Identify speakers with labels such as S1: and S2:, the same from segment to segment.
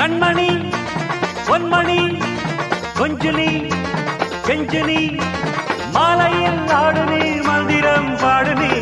S1: கண்மணி பொன்மணி கொஞ்சுலி கெஞ்சுலி மாலையில் ஆடு நீர் மந்திரம் பாடு நீ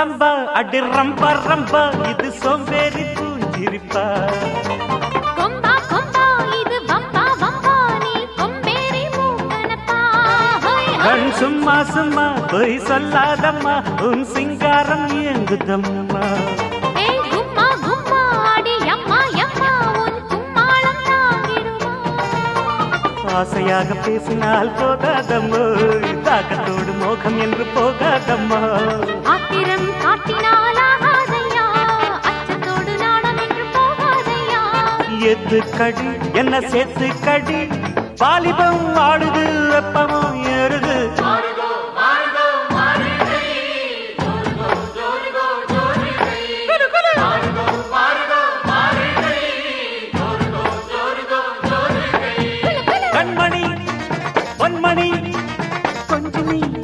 S1: சம்பா அடி ரம்பா ரம்பா இது சோம்பேறி பூஞ்சிரிப்பா. சும்மா சும்மா பொய் சொல்லாதம்மா உன் சிங்காரம் இயங்குதம்மா. ஆசையாக பேசினால் போகாதம்மோ. தாக்கத்தோடு மோகம் என்று போகாதம்மா.
S2: ஆத்திரம் காட்டினால்
S1: எது கடி? என்ன சேர்த்து கடி? வாலிபம் ஆடுது வெப்பமும் ஏறுது.
S2: to
S1: me.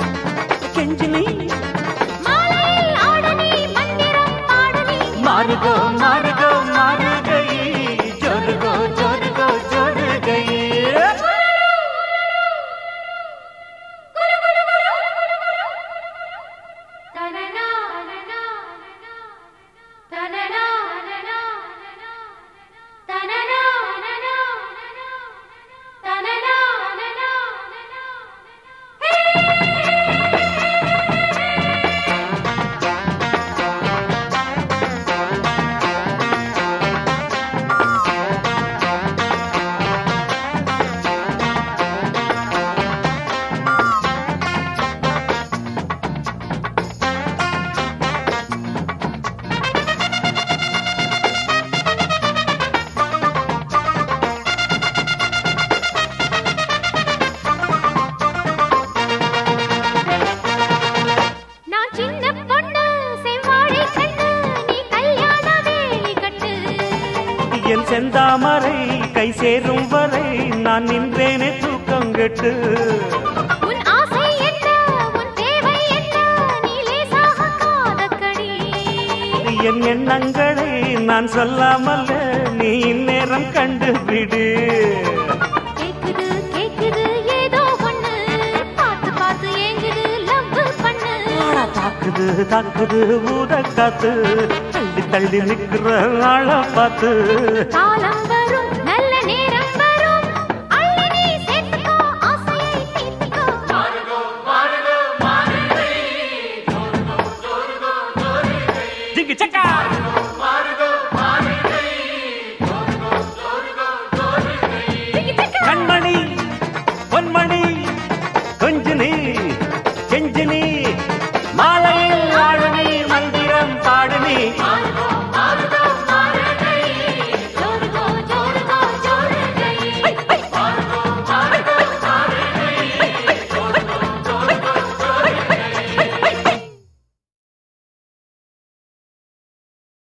S1: செந்தாமரை கை சேரும் வரை நான் நின்றேனே தூக்கம் கெட்டு என் எண்ணங்களை நான் சொல்லாமல் நீ இந்நேரம் கண்டுபிடு
S2: கேக்குது
S1: தள்ளி நிற்கிற ஆளை பார்த்து.
S2: காலம் வரும்